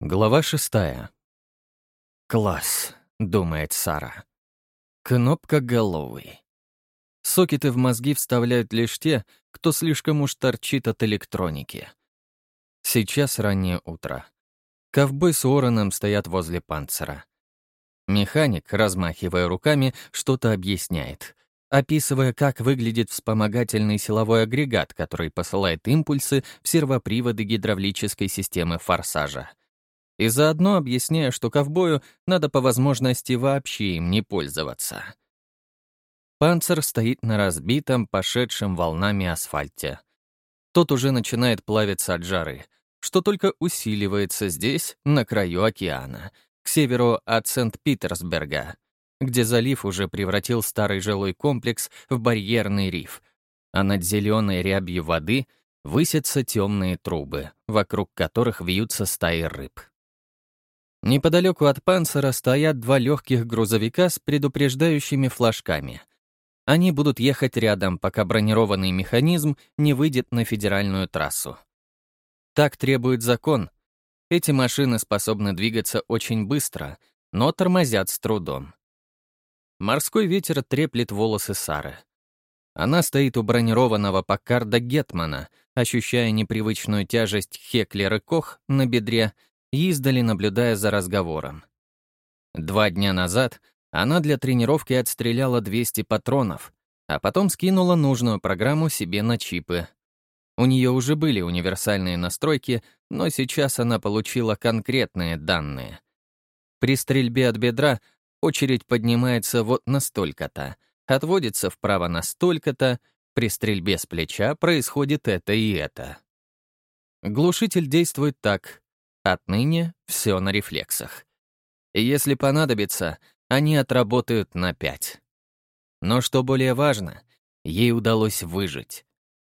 Глава шестая. «Класс», — думает Сара. «Кнопка головый». Сокеты в мозги вставляют лишь те, кто слишком уж торчит от электроники. Сейчас раннее утро. Ковбой с Уорреном стоят возле панцира. Механик, размахивая руками, что-то объясняет, описывая, как выглядит вспомогательный силовой агрегат, который посылает импульсы в сервоприводы гидравлической системы форсажа и заодно объясняя, что ковбою надо по возможности вообще им не пользоваться. Панцер стоит на разбитом, пошедшем волнами асфальте. Тот уже начинает плавиться от жары, что только усиливается здесь, на краю океана, к северу от Сент-Питерсберга, где залив уже превратил старый жилой комплекс в барьерный риф, а над зеленой рябью воды высятся темные трубы, вокруг которых вьются стаи рыб. Неподалеку от панцира стоят два легких грузовика с предупреждающими флажками. Они будут ехать рядом, пока бронированный механизм не выйдет на федеральную трассу. Так требует закон. Эти машины способны двигаться очень быстро, но тормозят с трудом. Морской ветер треплет волосы Сары. Она стоит у бронированного Паккарда Гетмана, ощущая непривычную тяжесть Хеклер и Кох на бедре издали наблюдая за разговором. Два дня назад она для тренировки отстреляла 200 патронов, а потом скинула нужную программу себе на чипы. У нее уже были универсальные настройки, но сейчас она получила конкретные данные. При стрельбе от бедра очередь поднимается вот настолько-то, отводится вправо настолько-то, при стрельбе с плеча происходит это и это. Глушитель действует так. Отныне все на рефлексах. Если понадобится, они отработают на пять. Но что более важно, ей удалось выжить.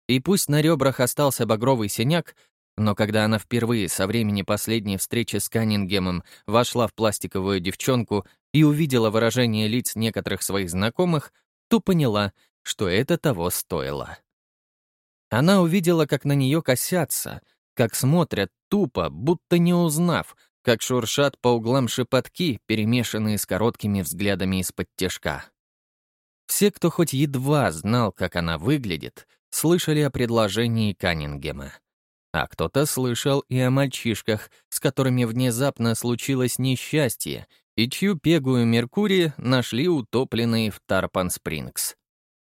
И пусть на ребрах остался багровый синяк, но когда она впервые со времени последней встречи с Каннингемом вошла в пластиковую девчонку и увидела выражение лиц некоторых своих знакомых, то поняла, что это того стоило. Она увидела, как на нее косятся — как смотрят тупо, будто не узнав, как шуршат по углам шепотки, перемешанные с короткими взглядами из-под тяжка. Все, кто хоть едва знал, как она выглядит, слышали о предложении Каннингема. А кто-то слышал и о мальчишках, с которыми внезапно случилось несчастье, и чью пегую Меркурий нашли утопленной в Тарпан-Спрингс.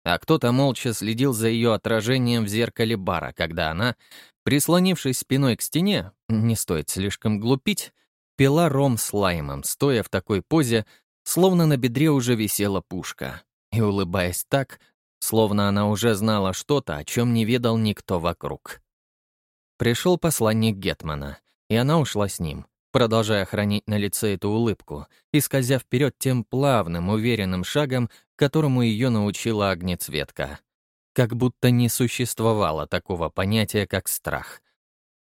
А кто-то молча следил за ее отражением в зеркале бара, когда она, Прислонившись спиной к стене, не стоит слишком глупить, пила ром с лаймом, стоя в такой позе, словно на бедре уже висела пушка, и улыбаясь так, словно она уже знала что-то, о чем не ведал никто вокруг. Пришел посланник Гетмана, и она ушла с ним, продолжая хранить на лице эту улыбку и скользя вперед тем плавным, уверенным шагом, которому ее научила огнецветка как будто не существовало такого понятия, как страх.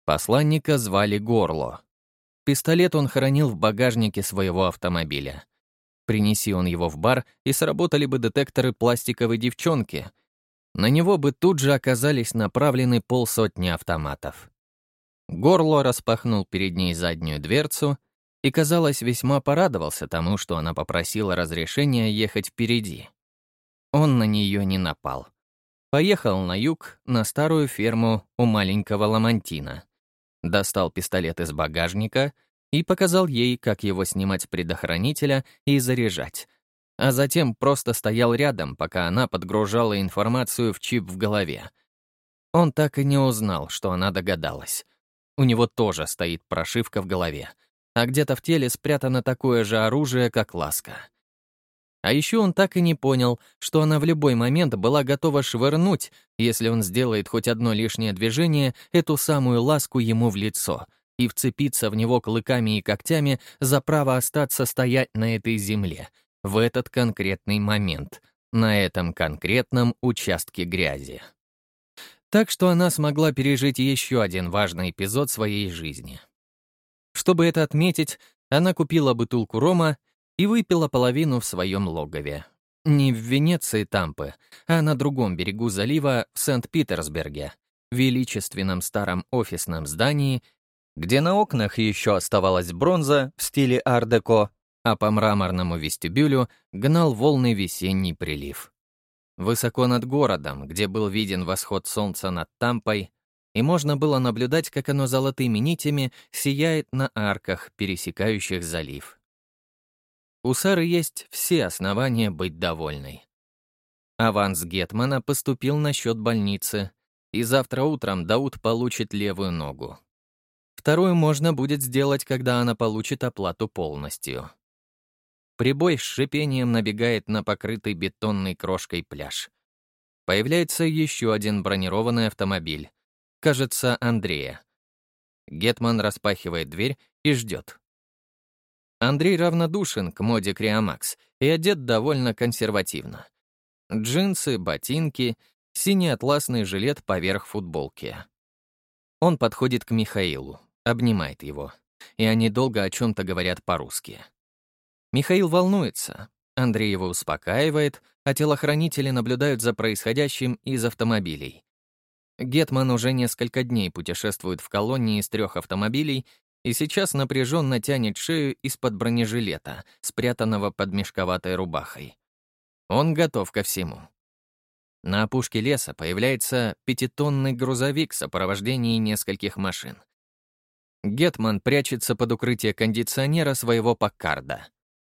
Посланника звали Горло. Пистолет он хранил в багажнике своего автомобиля. Принеси он его в бар, и сработали бы детекторы пластиковой девчонки. На него бы тут же оказались направлены полсотни автоматов. Горло распахнул перед ней заднюю дверцу и, казалось, весьма порадовался тому, что она попросила разрешения ехать впереди. Он на нее не напал. Поехал на юг, на старую ферму у маленького Ламантина. Достал пистолет из багажника и показал ей, как его снимать предохранителя и заряжать. А затем просто стоял рядом, пока она подгружала информацию в чип в голове. Он так и не узнал, что она догадалась. У него тоже стоит прошивка в голове, а где-то в теле спрятано такое же оружие, как ласка. А еще он так и не понял, что она в любой момент была готова швырнуть, если он сделает хоть одно лишнее движение, эту самую ласку ему в лицо и вцепиться в него клыками и когтями за право остаться стоять на этой земле в этот конкретный момент, на этом конкретном участке грязи. Так что она смогла пережить еще один важный эпизод своей жизни. Чтобы это отметить, она купила бутылку рома и выпила половину в своем логове. Не в Венеции Тампы, а на другом берегу залива в Сент-Питерсберге, величественном старом офисном здании, где на окнах еще оставалась бронза в стиле ар-деко, а по мраморному вестибюлю гнал волны весенний прилив. Высоко над городом, где был виден восход солнца над Тампой, и можно было наблюдать, как оно золотыми нитями сияет на арках, пересекающих залив. У Сары есть все основания быть довольной. Аванс Гетмана поступил на счет больницы, и завтра утром Дауд получит левую ногу. Вторую можно будет сделать, когда она получит оплату полностью. Прибой с шипением набегает на покрытый бетонной крошкой пляж. Появляется еще один бронированный автомобиль. Кажется, Андрея. Гетман распахивает дверь и ждет. Андрей равнодушен к моде Криомакс и одет довольно консервативно. Джинсы, ботинки, синий атласный жилет поверх футболки. Он подходит к Михаилу, обнимает его, и они долго о чем-то говорят по-русски. Михаил волнуется. Андрей его успокаивает, а телохранители наблюдают за происходящим из автомобилей. Гетман уже несколько дней путешествует в колонии из трех автомобилей и сейчас напряженно тянет шею из-под бронежилета, спрятанного под мешковатой рубахой. Он готов ко всему. На опушке леса появляется пятитонный грузовик в сопровождении нескольких машин. Гетман прячется под укрытие кондиционера своего Паккарда.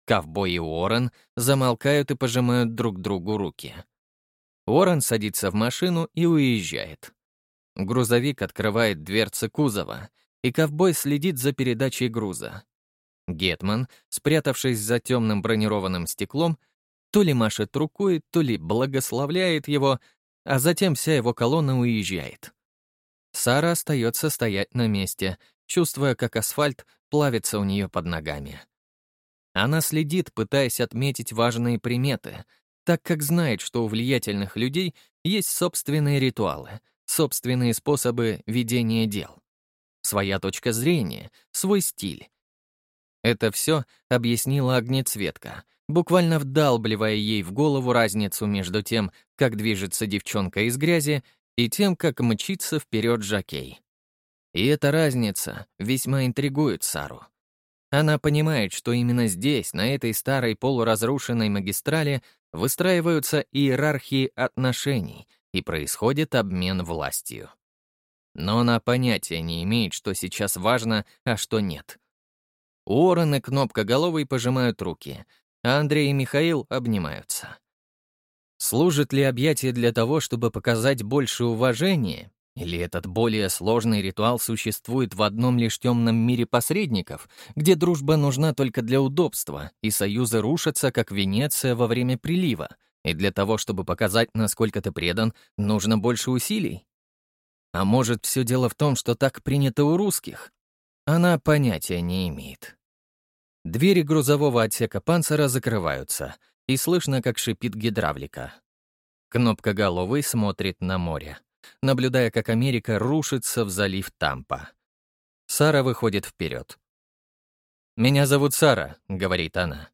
Ковбой и Уоррен замолкают и пожимают друг другу руки. Уоррен садится в машину и уезжает. Грузовик открывает дверцы кузова, и ковбой следит за передачей груза. Гетман, спрятавшись за темным бронированным стеклом, то ли машет рукой, то ли благословляет его, а затем вся его колонна уезжает. Сара остается стоять на месте, чувствуя, как асфальт плавится у нее под ногами. Она следит, пытаясь отметить важные приметы, так как знает, что у влиятельных людей есть собственные ритуалы, собственные способы ведения дел. Своя точка зрения, свой стиль. Это все объяснила огнецветка, буквально вдалбливая ей в голову разницу между тем, как движется девчонка из грязи, и тем, как мчится вперед жакей. И эта разница весьма интригует Сару. Она понимает, что именно здесь, на этой старой полуразрушенной магистрали, выстраиваются иерархии отношений и происходит обмен властью. Но она понятия не имеет, что сейчас важно, а что нет. Уоррен и Кнопкоголовый пожимают руки, а Андрей и Михаил обнимаются. Служит ли объятие для того, чтобы показать больше уважения, или этот более сложный ритуал существует в одном лишь темном мире посредников, где дружба нужна только для удобства, и союзы рушатся, как Венеция во время прилива, и для того, чтобы показать, насколько ты предан, нужно больше усилий? А может, все дело в том, что так принято у русских? Она понятия не имеет. Двери грузового отсека панцира закрываются, и слышно, как шипит гидравлика. Кнопка головы смотрит на море наблюдая, как Америка рушится в залив Тампа. Сара выходит вперед. «Меня зовут Сара», — говорит она.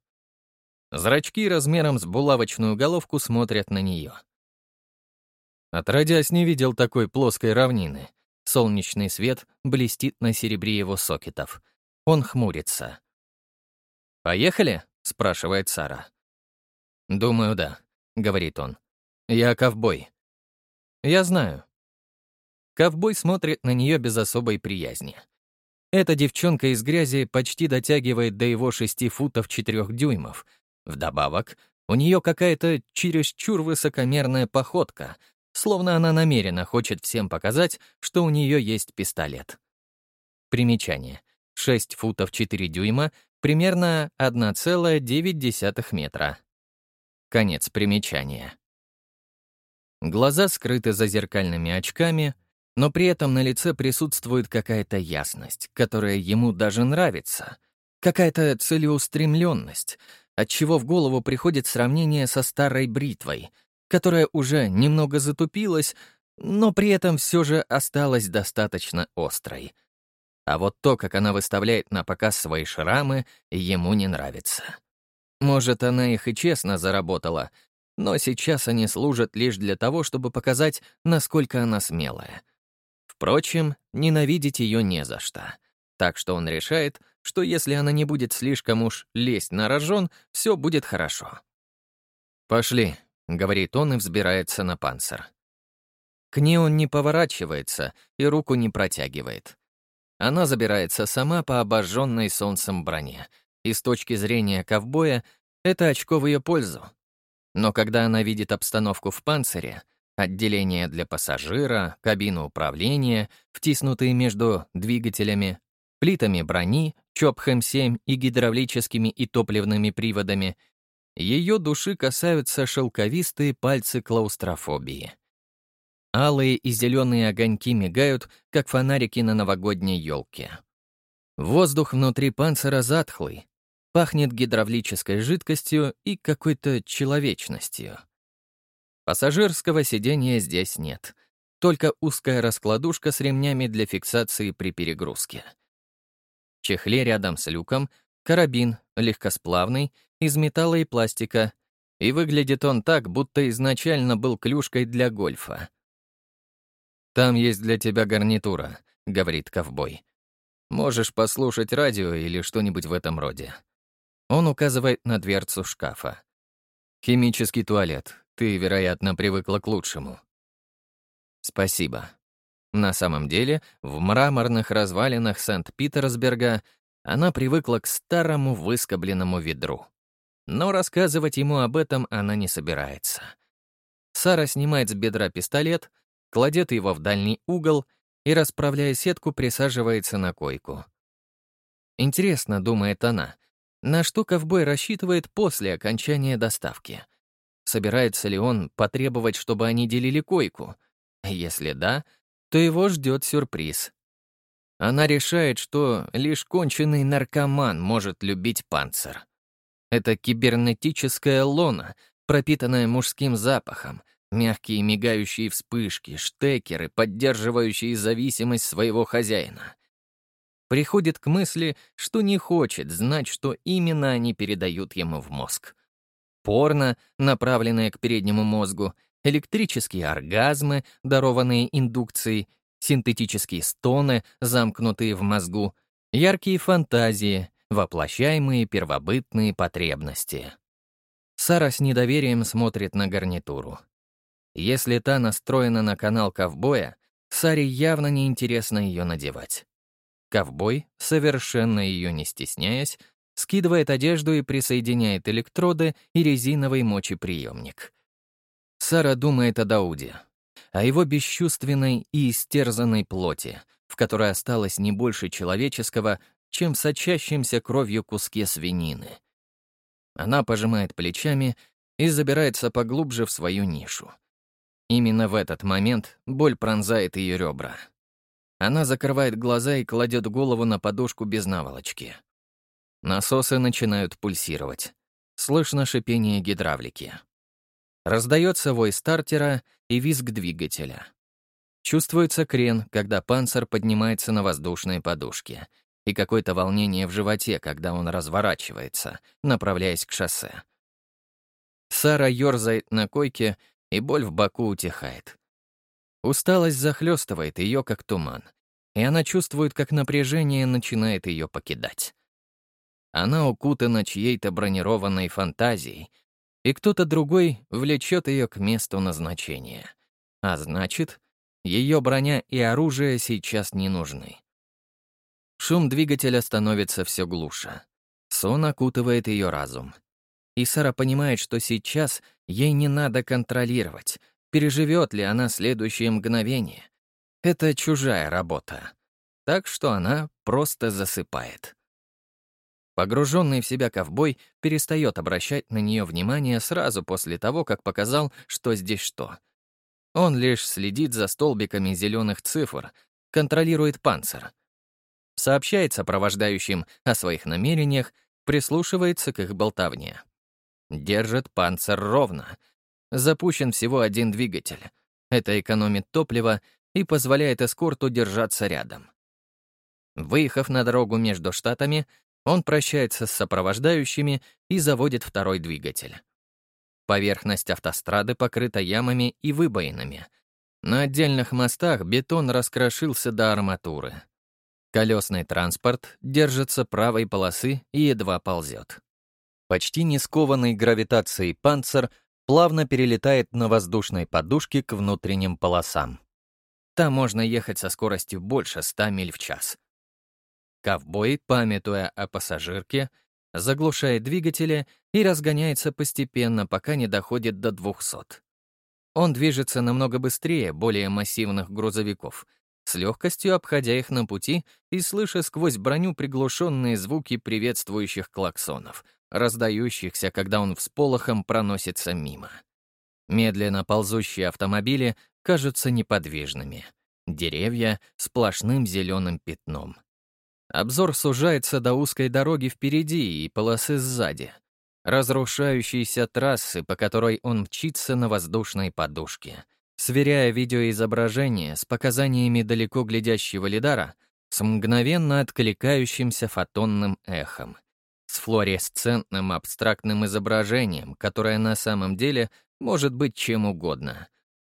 Зрачки размером с булавочную головку смотрят на нее. Отродясь, не видел такой плоской равнины. Солнечный свет блестит на серебре его сокетов. Он хмурится. «Поехали?» — спрашивает Сара. «Думаю, да», — говорит он. «Я ковбой. Я знаю. Ковбой смотрит на нее без особой приязни. Эта девчонка из грязи почти дотягивает до его шести футов четырех дюймов. Вдобавок, у нее какая-то чересчур высокомерная походка, словно она намеренно хочет всем показать, что у нее есть пистолет. Примечание. 6 футов 4 дюйма, примерно 1,9 метра. Конец примечания. Глаза скрыты за зеркальными очками, но при этом на лице присутствует какая-то ясность, которая ему даже нравится, какая-то целеустремленность, отчего в голову приходит сравнение со старой бритвой, которая уже немного затупилась, но при этом все же осталась достаточно острой. А вот то, как она выставляет на показ свои шрамы, ему не нравится. Может, она их и честно заработала, но сейчас они служат лишь для того, чтобы показать, насколько она смелая. Впрочем, ненавидеть ее не за что. Так что он решает, что если она не будет слишком уж лезть на рожон, все будет хорошо. «Пошли», — говорит он и взбирается на панцир. К ней он не поворачивается и руку не протягивает. Она забирается сама по обожженной солнцем броне, и с точки зрения ковбоя это очко в ее пользу. Но когда она видит обстановку в панцире, отделение для пассажира, кабину управления, втиснутые между двигателями, плитами брони, ЧОПХМ-7 и гидравлическими и топливными приводами, ее души касаются шелковистые пальцы клаустрофобии. Алые и зеленые огоньки мигают, как фонарики на новогодней елке. Воздух внутри панцира затхлый, пахнет гидравлической жидкостью и какой-то человечностью. Пассажирского сидения здесь нет, только узкая раскладушка с ремнями для фиксации при перегрузке. В чехле рядом с люком карабин, легкосплавный, из металла и пластика, и выглядит он так, будто изначально был клюшкой для гольфа. «Там есть для тебя гарнитура», — говорит ковбой. «Можешь послушать радио или что-нибудь в этом роде». Он указывает на дверцу шкафа. «Химический туалет. Ты, вероятно, привыкла к лучшему». «Спасибо». На самом деле, в мраморных развалинах Санкт-Питерсберга она привыкла к старому выскобленному ведру. Но рассказывать ему об этом она не собирается. Сара снимает с бедра пистолет, кладет его в дальний угол и, расправляя сетку, присаживается на койку. Интересно, думает она, на что ковбой рассчитывает после окончания доставки. Собирается ли он потребовать, чтобы они делили койку? Если да, то его ждет сюрприз. Она решает, что лишь конченый наркоман может любить панцир. Это кибернетическая лона, пропитанная мужским запахом, мягкие мигающие вспышки, штекеры, поддерживающие зависимость своего хозяина. Приходит к мысли, что не хочет знать, что именно они передают ему в мозг. Порно, направленное к переднему мозгу, электрические оргазмы, дарованные индукцией, синтетические стоны, замкнутые в мозгу, яркие фантазии, воплощаемые первобытные потребности. Сара с недоверием смотрит на гарнитуру. Если та настроена на канал ковбоя, Саре явно неинтересно ее надевать. Ковбой, совершенно ее не стесняясь, скидывает одежду и присоединяет электроды и резиновый мочеприемник. Сара думает о Дауде, о его бесчувственной и истерзанной плоти, в которой осталось не больше человеческого, чем в сочащемся кровью куске свинины. Она пожимает плечами и забирается поглубже в свою нишу. Именно в этот момент боль пронзает ее ребра. Она закрывает глаза и кладет голову на подушку без наволочки. Насосы начинают пульсировать. Слышно шипение гидравлики. Раздается вой стартера и визг двигателя. Чувствуется крен, когда панцир поднимается на воздушной подушке — и какое-то волнение в животе, когда он разворачивается, направляясь к шоссе. Сара ёрзает на койке, и боль в боку утихает. Усталость захлестывает ее, как туман, и она чувствует, как напряжение начинает ее покидать. Она укутана чьей-то бронированной фантазией, и кто-то другой влечет ее к месту назначения. А значит, ее броня и оружие сейчас не нужны. Шум двигателя становится все глуше. Сон окутывает ее разум. И Сара понимает, что сейчас ей не надо контролировать, переживет ли она следующее мгновение. Это чужая работа. Так что она просто засыпает. Погруженный в себя ковбой перестает обращать на нее внимание сразу после того, как показал, что здесь что. Он лишь следит за столбиками зеленых цифр, контролирует панцирь, сообщает сопровождающим о своих намерениях, прислушивается к их болтовне. Держит панцирь ровно. Запущен всего один двигатель. Это экономит топливо и позволяет эскорту держаться рядом. Выехав на дорогу между штатами, он прощается с сопровождающими и заводит второй двигатель. Поверхность автострады покрыта ямами и выбоинами. На отдельных мостах бетон раскрошился до арматуры. Колесный транспорт держится правой полосы и едва ползет. Почти не скованный гравитацией панцир плавно перелетает на воздушной подушке к внутренним полосам. Там можно ехать со скоростью больше 100 миль в час. Ковбой, памятуя о пассажирке, заглушает двигатели и разгоняется постепенно, пока не доходит до 200. Он движется намного быстрее более массивных грузовиков, с легкостью обходя их на пути и слыша сквозь броню приглушенные звуки приветствующих клаксонов, раздающихся, когда он всполохом проносится мимо. Медленно ползущие автомобили кажутся неподвижными. Деревья — сплошным зеленым пятном. Обзор сужается до узкой дороги впереди и полосы сзади — разрушающейся трассы, по которой он мчится на воздушной подушке. Сверяя видеоизображение с показаниями далеко глядящего лидара, с мгновенно откликающимся фотонным эхом, с флуоресцентным абстрактным изображением, которое на самом деле может быть чем угодно.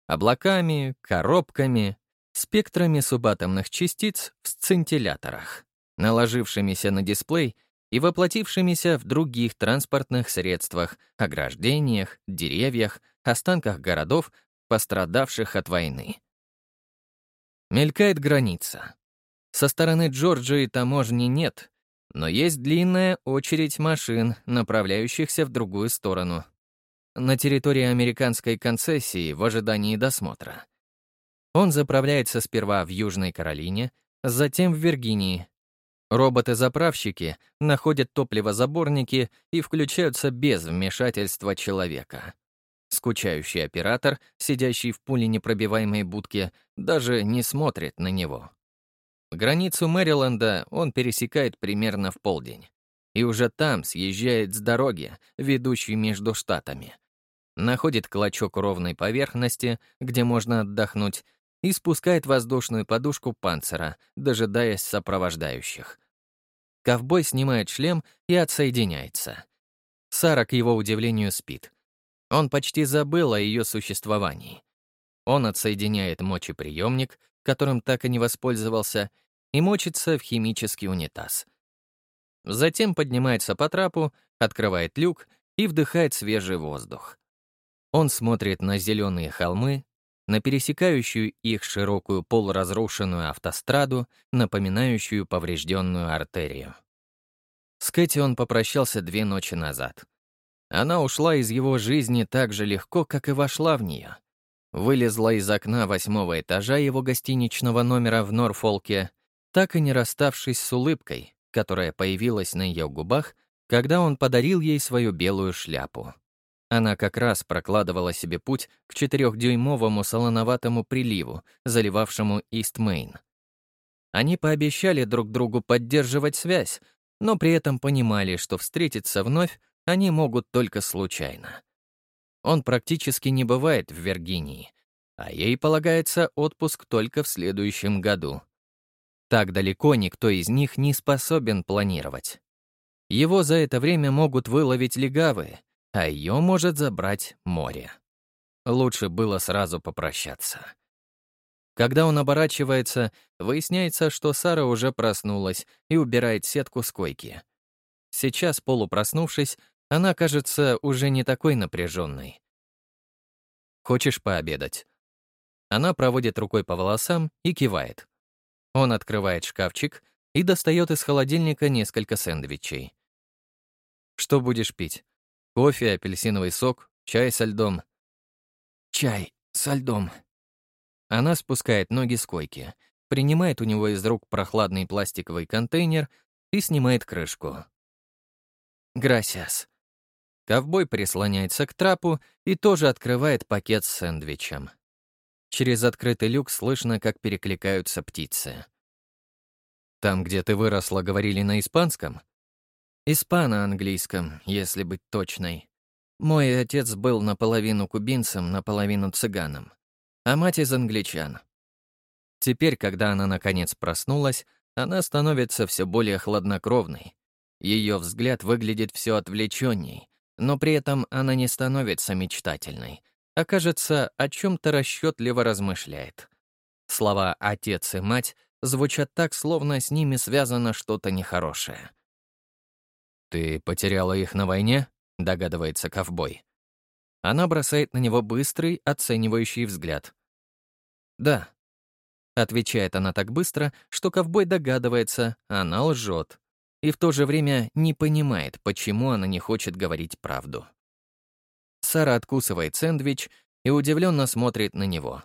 Облаками, коробками, спектрами субатомных частиц в сцинтилляторах, наложившимися на дисплей — и воплотившимися в других транспортных средствах, ограждениях, деревьях, останках городов, пострадавших от войны. Мелькает граница. Со стороны Джорджии таможни нет, но есть длинная очередь машин, направляющихся в другую сторону. На территории американской концессии в ожидании досмотра. Он заправляется сперва в Южной Каролине, затем в Виргинии, Роботы-заправщики находят топливозаборники и включаются без вмешательства человека. Скучающий оператор, сидящий в пуленепробиваемой будке, даже не смотрит на него. Границу Мэриленда он пересекает примерно в полдень. И уже там съезжает с дороги, ведущей между штатами. Находит клочок ровной поверхности, где можно отдохнуть, и спускает воздушную подушку панцира, дожидаясь сопровождающих. Ковбой снимает шлем и отсоединяется. Сара, к его удивлению, спит. Он почти забыл о ее существовании. Он отсоединяет мочеприемник, которым так и не воспользовался, и мочится в химический унитаз. Затем поднимается по трапу, открывает люк и вдыхает свежий воздух. Он смотрит на зеленые холмы, на пересекающую их широкую полуразрушенную автостраду, напоминающую поврежденную артерию. С Кэти он попрощался две ночи назад. Она ушла из его жизни так же легко, как и вошла в нее. Вылезла из окна восьмого этажа его гостиничного номера в Норфолке, так и не расставшись с улыбкой, которая появилась на ее губах, когда он подарил ей свою белую шляпу. Она как раз прокладывала себе путь к четырехдюймовому солоноватому приливу, заливавшему Ист-Мейн. Они пообещали друг другу поддерживать связь, но при этом понимали, что встретиться вновь они могут только случайно. Он практически не бывает в Виргинии, а ей полагается отпуск только в следующем году. Так далеко никто из них не способен планировать. Его за это время могут выловить легавые — а ее может забрать море. Лучше было сразу попрощаться. Когда он оборачивается, выясняется, что Сара уже проснулась и убирает сетку с койки. Сейчас, полупроснувшись, она кажется уже не такой напряженной. «Хочешь пообедать?» Она проводит рукой по волосам и кивает. Он открывает шкафчик и достает из холодильника несколько сэндвичей. «Что будешь пить?» Кофе, апельсиновый сок, чай со льдом. Чай со льдом. Она спускает ноги с койки, принимает у него из рук прохладный пластиковый контейнер и снимает крышку. «Грасиас». Ковбой прислоняется к трапу и тоже открывает пакет с сэндвичем. Через открытый люк слышно, как перекликаются птицы. «Там, где ты выросла, говорили на испанском?» Испано-английском, если быть точной. Мой отец был наполовину кубинцем, наполовину цыганом, а мать из англичан. Теперь, когда она наконец проснулась, она становится все более хладнокровной. Ее взгляд выглядит все отвлеченней, но при этом она не становится мечтательной, а кажется, о чем-то расчетливо размышляет. Слова «отец» и «мать» звучат так, словно с ними связано что-то нехорошее. «Ты потеряла их на войне?» — догадывается ковбой. Она бросает на него быстрый, оценивающий взгляд. «Да», — отвечает она так быстро, что ковбой догадывается, она лжет, и в то же время не понимает, почему она не хочет говорить правду. Сара откусывает сэндвич и удивленно смотрит на него.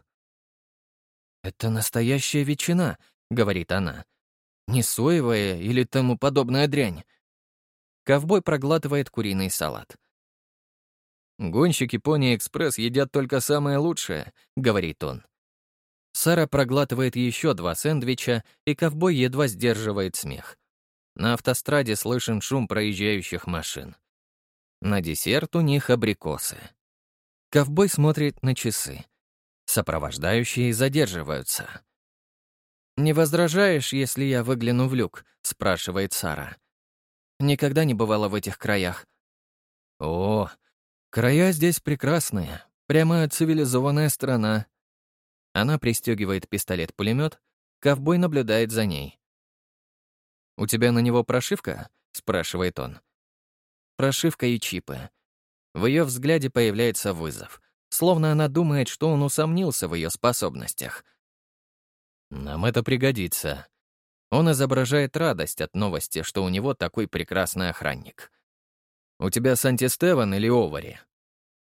«Это настоящая ветчина», — говорит она. «Не соевая или тому подобная дрянь». Ковбой проглатывает куриный салат. «Гонщики Пони Экспресс едят только самое лучшее», — говорит он. Сара проглатывает еще два сэндвича, и ковбой едва сдерживает смех. На автостраде слышен шум проезжающих машин. На десерт у них абрикосы. Ковбой смотрит на часы. Сопровождающие задерживаются. «Не возражаешь, если я выгляну в люк?» — спрашивает Сара. «Никогда не бывала в этих краях». «О, края здесь прекрасные. Прямо цивилизованная страна». Она пристегивает пистолет-пулемет, ковбой наблюдает за ней. «У тебя на него прошивка?» — спрашивает он. Прошивка и чипы. В ее взгляде появляется вызов, словно она думает, что он усомнился в ее способностях. «Нам это пригодится». Он изображает радость от новости, что у него такой прекрасный охранник. «У тебя Санти Стеван или Овари?»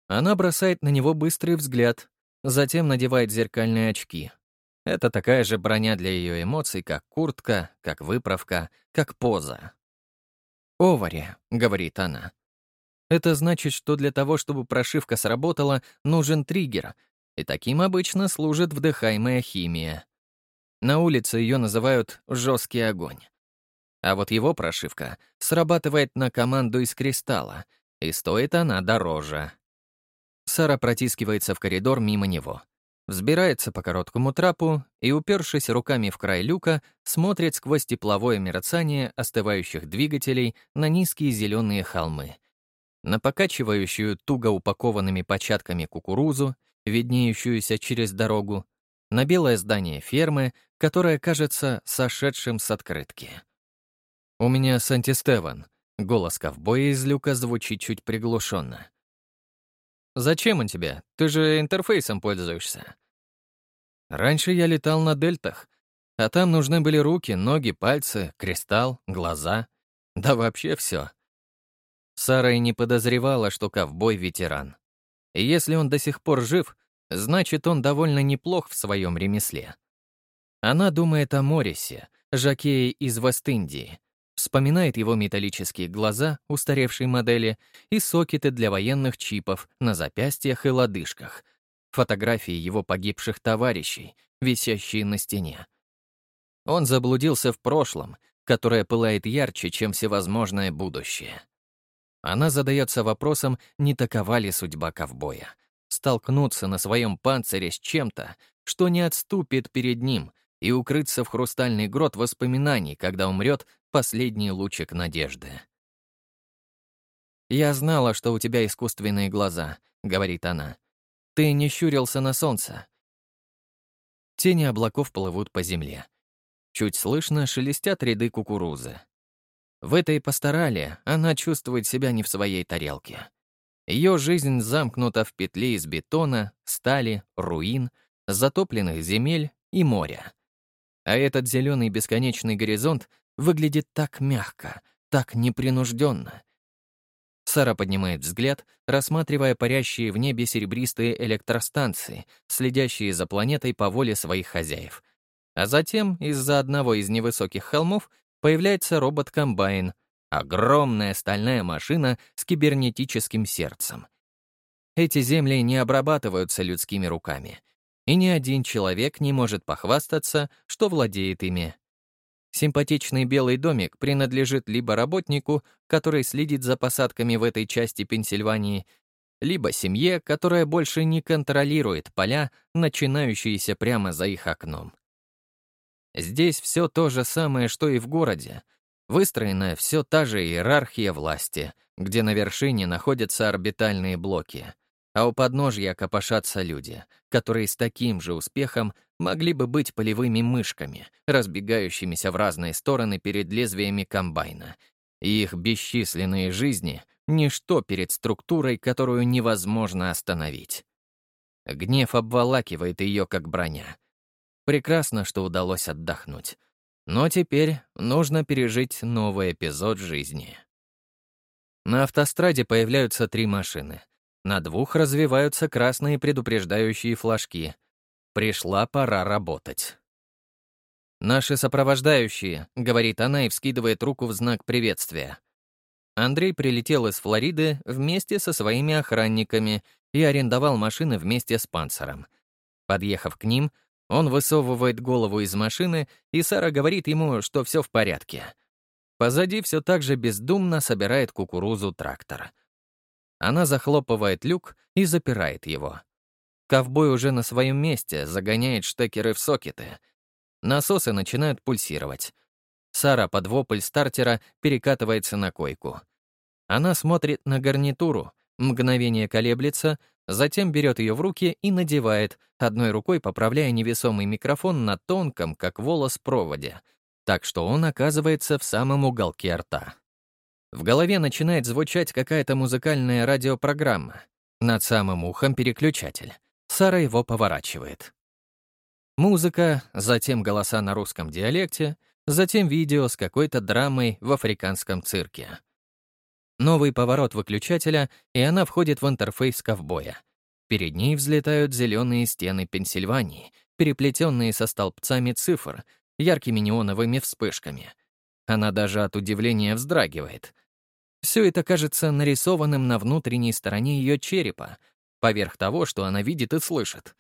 Она бросает на него быстрый взгляд, затем надевает зеркальные очки. Это такая же броня для ее эмоций, как куртка, как выправка, как поза. «Овари», — говорит она. Это значит, что для того, чтобы прошивка сработала, нужен триггер, и таким обычно служит вдыхаемая химия. На улице ее называют «жесткий огонь». А вот его прошивка срабатывает на команду из кристалла, и стоит она дороже. Сара протискивается в коридор мимо него, взбирается по короткому трапу и, упершись руками в край люка, смотрит сквозь тепловое мерцание остывающих двигателей на низкие зеленые холмы — на покачивающую туго упакованными початками кукурузу, виднеющуюся через дорогу, на белое здание фермы, которое кажется сошедшим с открытки. «У меня Санти Стеван», — голос ковбоя из люка звучит чуть приглушенно. «Зачем он тебе? Ты же интерфейсом пользуешься». «Раньше я летал на дельтах, а там нужны были руки, ноги, пальцы, кристалл, глаза, да вообще все. Сара и не подозревала, что ковбой — ветеран. И если он до сих пор жив, значит, он довольно неплох в своем ремесле. Она думает о Морисе, жакее из Вест-Индии, вспоминает его металлические глаза устаревшей модели и сокеты для военных чипов на запястьях и лодыжках, фотографии его погибших товарищей, висящие на стене. Он заблудился в прошлом, которое пылает ярче, чем всевозможное будущее. Она задается вопросом, не такова ли судьба ковбоя. Столкнуться на своем панцире с чем-то, что не отступит перед ним, и укрыться в хрустальный грот воспоминаний, когда умрет последний лучик надежды. «Я знала, что у тебя искусственные глаза», — говорит она. «Ты не щурился на солнце». Тени облаков плывут по земле. Чуть слышно шелестят ряды кукурузы. В этой пасторале она чувствует себя не в своей тарелке. Ее жизнь замкнута в петле из бетона, стали, руин, затопленных земель и моря. А этот зеленый бесконечный горизонт выглядит так мягко, так непринужденно. Сара поднимает взгляд, рассматривая парящие в небе серебристые электростанции, следящие за планетой по воле своих хозяев. А затем из-за одного из невысоких холмов появляется робот-комбайн, огромная стальная машина с кибернетическим сердцем. Эти земли не обрабатываются людскими руками, и ни один человек не может похвастаться, что владеет ими. Симпатичный белый домик принадлежит либо работнику, который следит за посадками в этой части Пенсильвании, либо семье, которая больше не контролирует поля, начинающиеся прямо за их окном. Здесь все то же самое, что и в городе. Выстроена все та же иерархия власти, где на вершине находятся орбитальные блоки, а у подножья копошатся люди, которые с таким же успехом могли бы быть полевыми мышками, разбегающимися в разные стороны перед лезвиями комбайна. И их бесчисленные жизни — ничто перед структурой, которую невозможно остановить. Гнев обволакивает ее, как броня. Прекрасно, что удалось отдохнуть. Но теперь нужно пережить новый эпизод жизни. На автостраде появляются три машины. На двух развиваются красные предупреждающие флажки. Пришла пора работать. «Наши сопровождающие», — говорит она и вскидывает руку в знак приветствия. Андрей прилетел из Флориды вместе со своими охранниками и арендовал машины вместе с Панцером. Подъехав к ним, он высовывает голову из машины, и Сара говорит ему, что все в порядке. Позади все так же бездумно собирает кукурузу трактор. Она захлопывает люк и запирает его. Ковбой уже на своем месте, загоняет штекеры в сокеты. Насосы начинают пульсировать. Сара под вопль стартера перекатывается на койку. Она смотрит на гарнитуру, мгновение колеблется, Затем берет ее в руки и надевает, одной рукой поправляя невесомый микрофон на тонком, как волос, проводе, так что он оказывается в самом уголке рта. В голове начинает звучать какая-то музыкальная радиопрограмма. Над самым ухом переключатель. Сара его поворачивает. Музыка, затем голоса на русском диалекте, затем видео с какой-то драмой в африканском цирке. Новый поворот выключателя, и она входит в интерфейс ковбоя. Перед ней взлетают зеленые стены Пенсильвании, переплетенные со столбцами цифр, яркими неоновыми вспышками. Она даже от удивления вздрагивает. Все это кажется нарисованным на внутренней стороне ее черепа, поверх того, что она видит и слышит.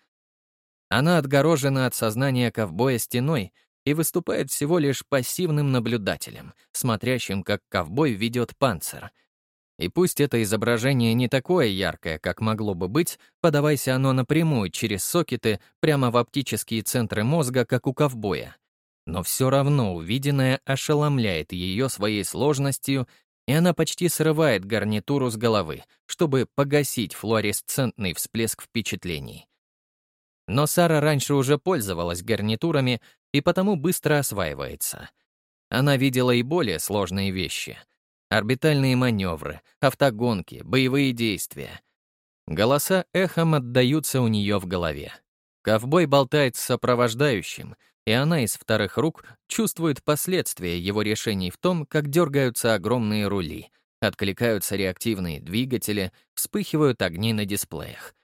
Она отгорожена от сознания ковбоя стеной и выступает всего лишь пассивным наблюдателем, смотрящим, как ковбой ведет панцирь, и пусть это изображение не такое яркое, как могло бы быть, подавайся оно напрямую через сокеты прямо в оптические центры мозга, как у ковбоя. Но все равно увиденное ошеломляет ее своей сложностью, и она почти срывает гарнитуру с головы, чтобы погасить флуоресцентный всплеск впечатлений. Но Сара раньше уже пользовалась гарнитурами и потому быстро осваивается. Она видела и более сложные вещи — Орбитальные маневры, автогонки, боевые действия. Голоса эхом отдаются у нее в голове. Ковбой болтает с сопровождающим, и она из вторых рук чувствует последствия его решений в том, как дергаются огромные рули, откликаются реактивные двигатели, вспыхивают огни на дисплеях.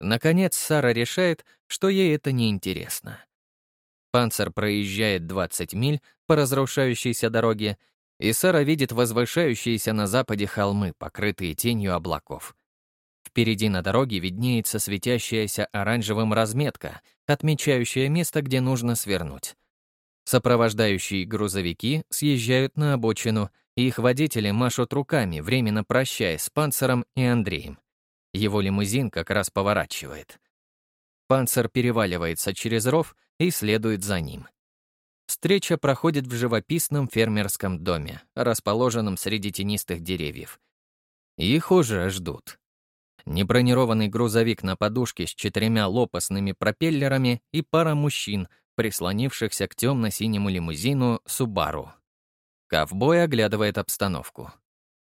Наконец, Сара решает, что ей это не интересно. Панцер проезжает 20 миль по разрушающейся дороге и Сара видит возвышающиеся на западе холмы, покрытые тенью облаков. Впереди на дороге виднеется светящаяся оранжевым разметка, отмечающая место, где нужно свернуть. Сопровождающие грузовики съезжают на обочину, и их водители машут руками, временно прощаясь с Панцером и Андреем. Его лимузин как раз поворачивает. Панцер переваливается через ров и следует за ним. Встреча проходит в живописном фермерском доме, расположенном среди тенистых деревьев. Их уже ждут. Небронированный грузовик на подушке с четырьмя лопастными пропеллерами и пара мужчин, прислонившихся к темно-синему лимузину «Субару». Ковбой оглядывает обстановку.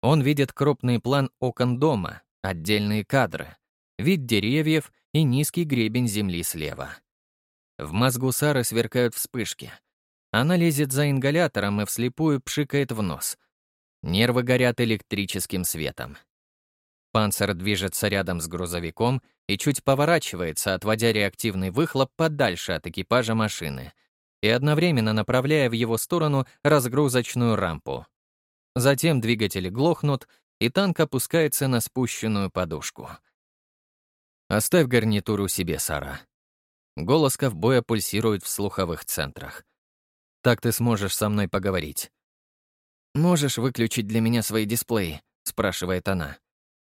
Он видит крупный план окон дома, отдельные кадры, вид деревьев и низкий гребень земли слева. В мозгу Сары сверкают вспышки — она лезет за ингалятором и вслепую пшикает в нос. Нервы горят электрическим светом. Панцер движется рядом с грузовиком и чуть поворачивается, отводя реактивный выхлоп подальше от экипажа машины и одновременно направляя в его сторону разгрузочную рампу. Затем двигатели глохнут, и танк опускается на спущенную подушку. «Оставь гарнитуру себе, Сара». Голос ковбоя пульсирует в слуховых центрах. Так ты сможешь со мной поговорить. «Можешь выключить для меня свои дисплеи?» — спрашивает она.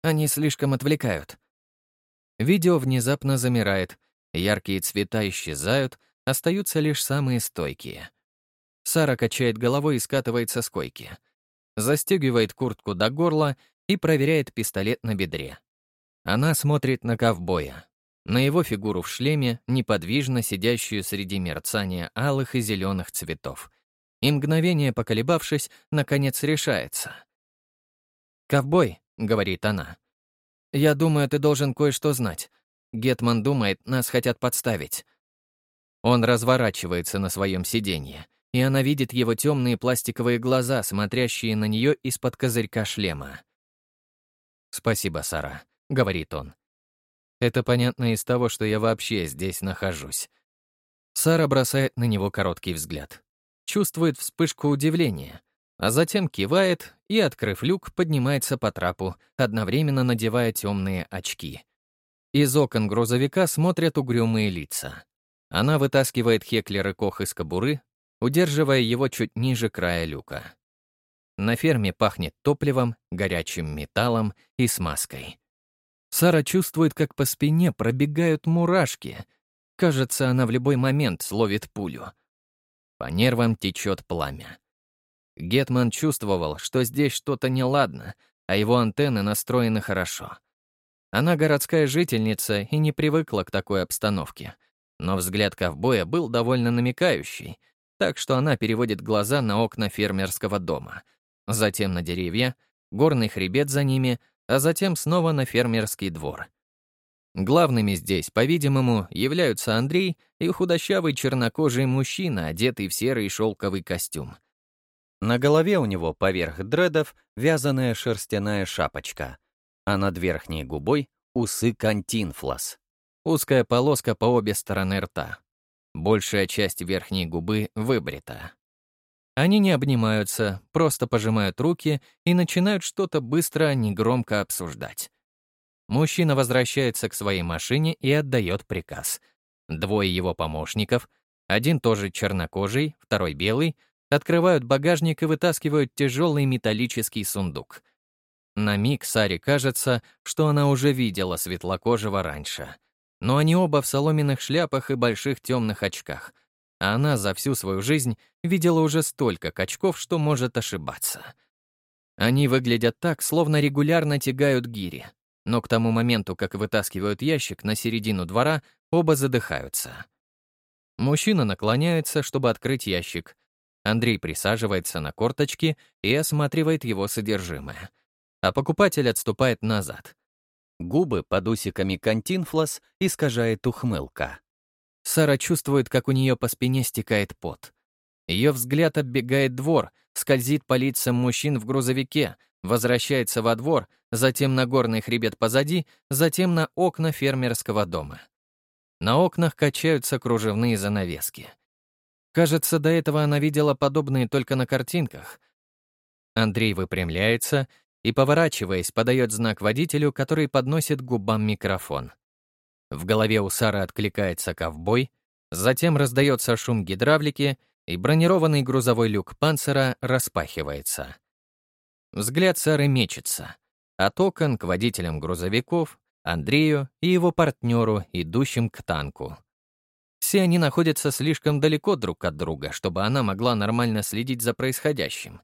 «Они слишком отвлекают». Видео внезапно замирает, яркие цвета исчезают, остаются лишь самые стойкие. Сара качает головой и скатывается с койки. Застегивает куртку до горла и проверяет пистолет на бедре. Она смотрит на ковбоя. на его фигуру в шлеме, неподвижно сидящую среди мерцания алых и зеленых цветов. И мгновение поколебавшись, наконец решается. «Ковбой», — говорит она, — «я думаю, ты должен кое-что знать. Гетман думает, нас хотят подставить». Он разворачивается на своем сиденье, и она видит его темные пластиковые глаза, смотрящие на нее из-под козырька шлема. «Спасибо, Сара», — говорит он. «Это понятно из того, что я вообще здесь нахожусь». Сара бросает на него короткий взгляд. Чувствует вспышку удивления, а затем кивает и, открыв люк, поднимается по трапу, одновременно надевая темные очки. Из окон грузовика смотрят угрюмые лица. Она вытаскивает Хеклер и Кох из кобуры, удерживая его чуть ниже края люка. На ферме пахнет топливом, горячим металлом и смазкой. Сара чувствует, как по спине пробегают мурашки. Кажется, она в любой момент словит пулю. По нервам течет пламя. Гетман чувствовал, что здесь что-то неладно, а его антенны настроены хорошо. Она городская жительница и не привыкла к такой обстановке. Но взгляд ковбоя был довольно намекающий, так что она переводит глаза на окна фермерского дома, затем на деревья, горный хребет за ними, а затем снова на фермерский двор. Главными здесь, по-видимому, являются Андрей и худощавый чернокожий мужчина, одетый в серый шелковый костюм — на голове у него поверх дредов вязаная шерстяная шапочка, а над верхней губой — усы кантинфлас. Узкая полоска по обе стороны рта. Большая часть верхней губы выбрита. Они не обнимаются, просто пожимают руки и начинают что-то быстро, негромко обсуждать. Мужчина возвращается к своей машине и отдает приказ. Двое его помощников, один тоже чернокожий, второй белый — открывают багажник и вытаскивают тяжелый металлический сундук. На миг Саре кажется, что она уже видела светлокожего раньше. Но они оба в соломенных шляпах и больших темных очках. А она за всю свою жизнь видела уже столько качков, что может ошибаться. Они выглядят так, словно регулярно тягают гири. Но к тому моменту, как вытаскивают ящик на середину двора, оба задыхаются. Мужчина наклоняется, чтобы открыть ящик, Андрей присаживается на корточки и осматривает его содержимое. А покупатель отступает назад. Губы под усиками континфлос искажает ухмылка. Сара чувствует, как у нее по спине стекает пот. Ее взгляд оббегает двор, скользит по лицам мужчин в грузовике, возвращается во двор, затем на горный хребет позади, затем на окна фермерского дома. На окнах качаются кружевные занавески. Кажется, до этого она видела подобные только на картинках. Андрей выпрямляется и, поворачиваясь, подает знак водителю, который подносит губам микрофон. В голове у Сары откликается ковбой, затем раздается шум гидравлики, и бронированный грузовой люк панцера распахивается. Взгляд Сары мечется. От окон к водителям грузовиков, Андрею и его партнеру, идущим к танку. Все они находятся слишком далеко друг от друга, чтобы она могла нормально следить за происходящим.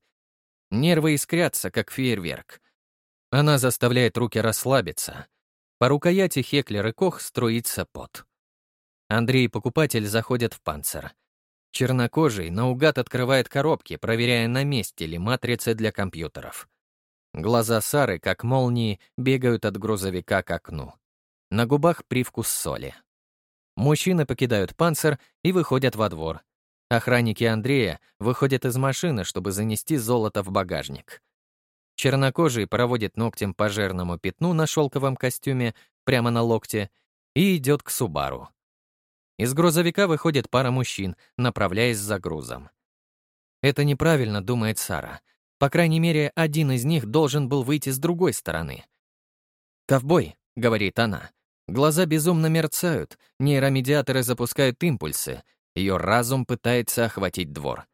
Нервы искрятся, как фейерверк. Она заставляет руки расслабиться. По рукояти Хеклер и Кох струится пот. Андрей и покупатель заходят в панцир. Чернокожий наугад открывает коробки, проверяя, на месте ли матрицы для компьютеров. Глаза Сары, как молнии, бегают от грузовика к окну. На губах привкус соли. Мужчины покидают панцир и выходят во двор. Охранники Андрея выходят из машины, чтобы занести золото в багажник. Чернокожий проводит ногтем по жирному пятну на шелковом костюме прямо на локте и идет к Субару. Из грузовика выходит пара мужчин, направляясь за грузом. Это неправильно, думает Сара. По крайней мере, один из них должен был выйти с другой стороны. «Ковбой», — говорит она, Глаза безумно мерцают, нейромедиаторы запускают импульсы, ее разум пытается охватить двор.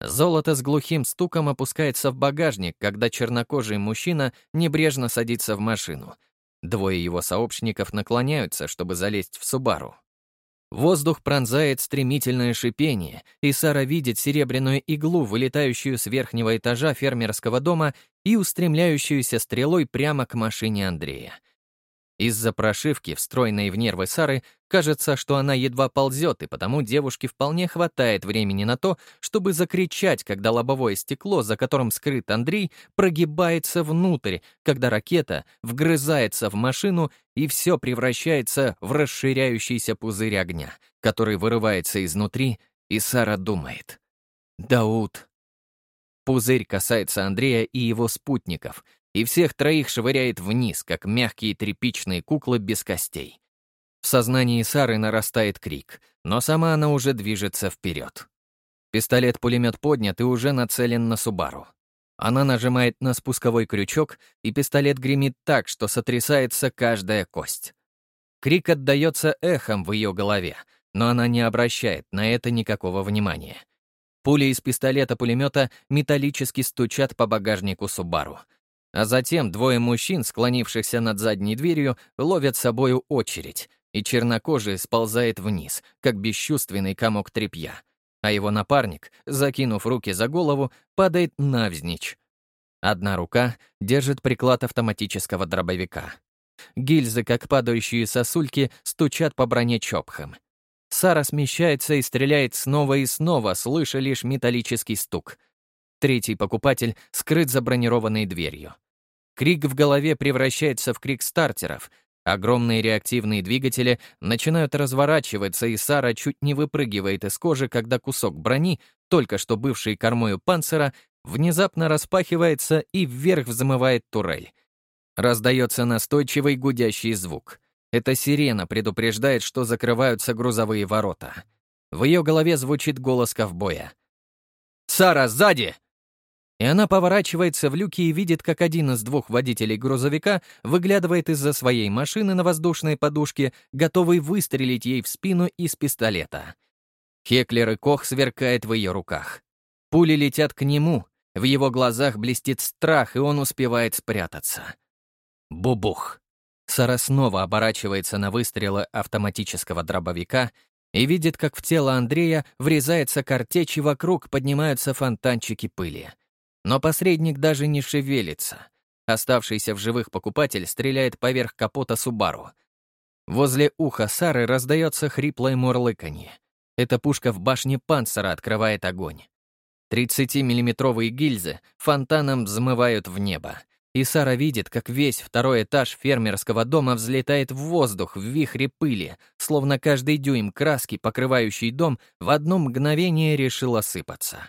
Золото с глухим стуком опускается в багажник, когда чернокожий мужчина небрежно садится в машину. Двое его сообщников наклоняются, чтобы залезть в Субару. Воздух пронзает стремительное шипение, и Сара видит серебряную иглу, вылетающую с верхнего этажа фермерского дома и устремляющуюся стрелой прямо к машине Андрея. Из-за прошивки, встроенной в нервы Сары, кажется, что она едва ползет, и потому девушке вполне хватает времени на то, чтобы закричать, когда лобовое стекло, за которым скрыт Андрей, прогибается внутрь, когда ракета вгрызается в машину, и все превращается в расширяющийся пузырь огня, который вырывается изнутри, и Сара думает. «Дауд». Пузырь касается Андрея и его спутников, и всех троих швыряет вниз, как мягкие тряпичные куклы без костей. В сознании Сары нарастает крик, но сама она уже движется вперед. Пистолет-пулемет поднят и уже нацелен на Субару. Она нажимает на спусковой крючок, и пистолет гремит так, что сотрясается каждая кость. Крик отдается эхом в ее голове, но она не обращает на это никакого внимания. Пули из пистолета-пулемета металлически стучат по багажнику Субару, а затем двое мужчин, склонившихся над задней дверью, ловят собою очередь, и чернокожий сползает вниз, как бесчувственный комок тряпья, а его напарник, закинув руки за голову, падает навзничь. Одна рука держит приклад автоматического дробовика. Гильзы, как падающие сосульки, стучат по броне чопхом. Сара смещается и стреляет снова и снова, слыша лишь металлический стук. Третий покупатель скрыт за бронированной дверью. Крик в голове превращается в крик стартеров. Огромные реактивные двигатели начинают разворачиваться, и Сара чуть не выпрыгивает из кожи, когда кусок брони, только что бывший кормою панцира, внезапно распахивается и вверх взмывает турель. Раздается настойчивый гудящий звук. Эта сирена предупреждает, что закрываются грузовые ворота. В ее голове звучит голос ковбоя. «Сара, сзади!» И она поворачивается в люке и видит, как один из двух водителей грузовика выглядывает из-за своей машины на воздушной подушке, готовый выстрелить ей в спину из пистолета. Хеклер и Кох сверкает в ее руках. Пули летят к нему, в его глазах блестит страх, и он успевает спрятаться. Бубух. Сара снова оборачивается на выстрелы автоматического дробовика и видит, как в тело Андрея врезается картечь, и вокруг поднимаются фонтанчики пыли. Но посредник даже не шевелится. Оставшийся в живых покупатель стреляет поверх капота Субару. Возле уха Сары раздается хриплое мурлыканье. Эта пушка в башне панцира открывает огонь. 30-миллиметровые гильзы фонтаном взмывают в небо, и Сара видит, как весь второй этаж фермерского дома взлетает в воздух в вихре пыли, словно каждый дюйм краски, покрывающий дом, в одно мгновение решил осыпаться.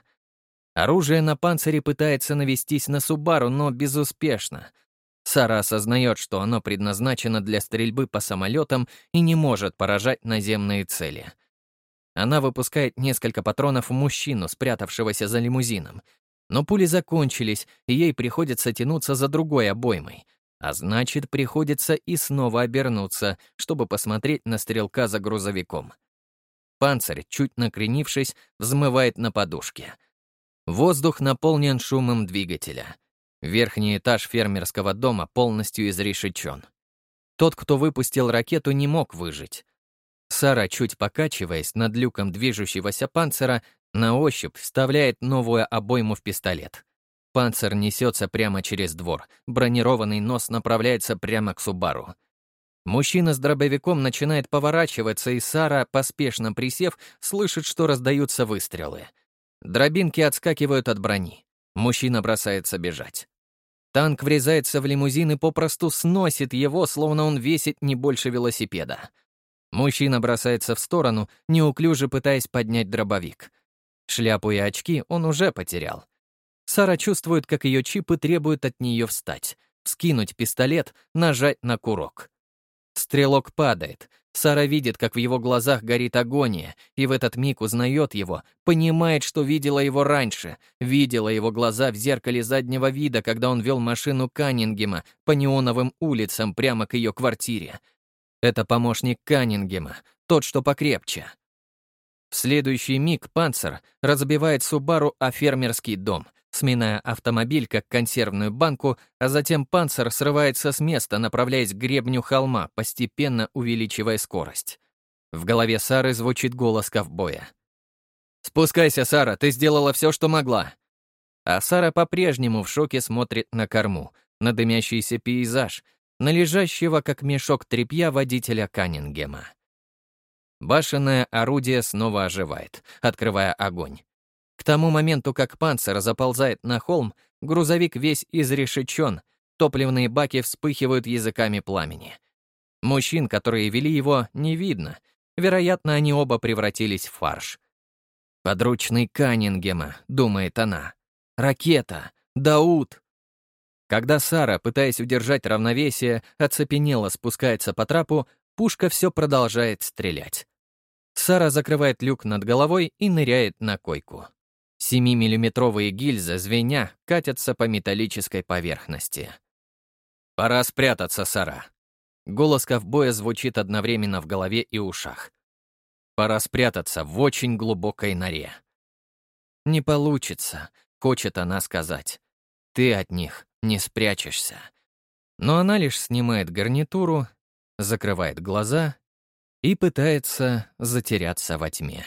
Оружие на панцире пытается навестись на Субару, но безуспешно. Сара осознает, что оно предназначено для стрельбы по самолетам и не может поражать наземные цели. Она выпускает несколько патронов в мужчину, спрятавшегося за лимузином. Но пули закончились, и ей приходится тянуться за другой обоймой. А значит, приходится и снова обернуться, чтобы посмотреть на стрелка за грузовиком. Панцирь, чуть накренившись, взмывает на подушке — Воздух наполнен шумом двигателя. Верхний этаж фермерского дома полностью изрешечен. Тот, кто выпустил ракету, не мог выжить. Сара, чуть покачиваясь над люком движущегося панцира, на ощупь вставляет новую обойму в пистолет. Панцир несется прямо через двор, бронированный нос направляется прямо к Субару. Мужчина с дробовиком начинает поворачиваться, и Сара, поспешно присев, слышит, что раздаются выстрелы — Дробинки отскакивают от брони. Мужчина бросается бежать. Танк врезается в лимузин и попросту сносит его, словно он весит не больше велосипеда. Мужчина бросается в сторону, неуклюже пытаясь поднять дробовик. Шляпу и очки он уже потерял. Сара чувствует, как ее чипы требуют от нее встать, вскинуть пистолет, нажать на курок. Стрелок падает, Сара видит, как в его глазах горит агония, и в этот миг узнает его, понимает, что видела его раньше, видела его глаза в зеркале заднего вида, когда он вел машину Каннингема по неоновым улицам прямо к ее квартире. Это помощник Каннингема, тот, что покрепче. В следующий миг Панцер разбивает Субару о фермерский дом, сминая автомобиль как консервную банку, а затем панцир срывается с места, направляясь к гребню холма, постепенно увеличивая скорость. В голове Сары звучит голос ковбоя. «Спускайся, Сара, ты сделала все, что могла!» А Сара по-прежнему в шоке смотрит на корму, на дымящийся пейзаж, на лежащего, как мешок тряпья, водителя Каннингема. Башенное орудие снова оживает, открывая огонь. К тому моменту, как панцирь заползает на холм, грузовик весь изрешечен, топливные баки вспыхивают языками пламени. Мужчин, которые вели его, не видно. Вероятно, они оба превратились в фарш. «Подручный Каннингема», — думает она. «Ракета! Дауд!» Когда Сара, пытаясь удержать равновесие, оцепенело спускается по трапу, пушка все продолжает стрелять. Сара закрывает люк над головой и ныряет на койку. Семимиллиметровые гильзы, звеня, катятся по металлической поверхности. «Пора спрятаться, Сара». Голос ковбоя звучит одновременно в голове и ушах. «Пора спрятаться в очень глубокой норе». «Не получится», — хочет она сказать. «Ты от них не спрячешься». Но она лишь снимает гарнитуру, закрывает глаза и пытается затеряться во тьме.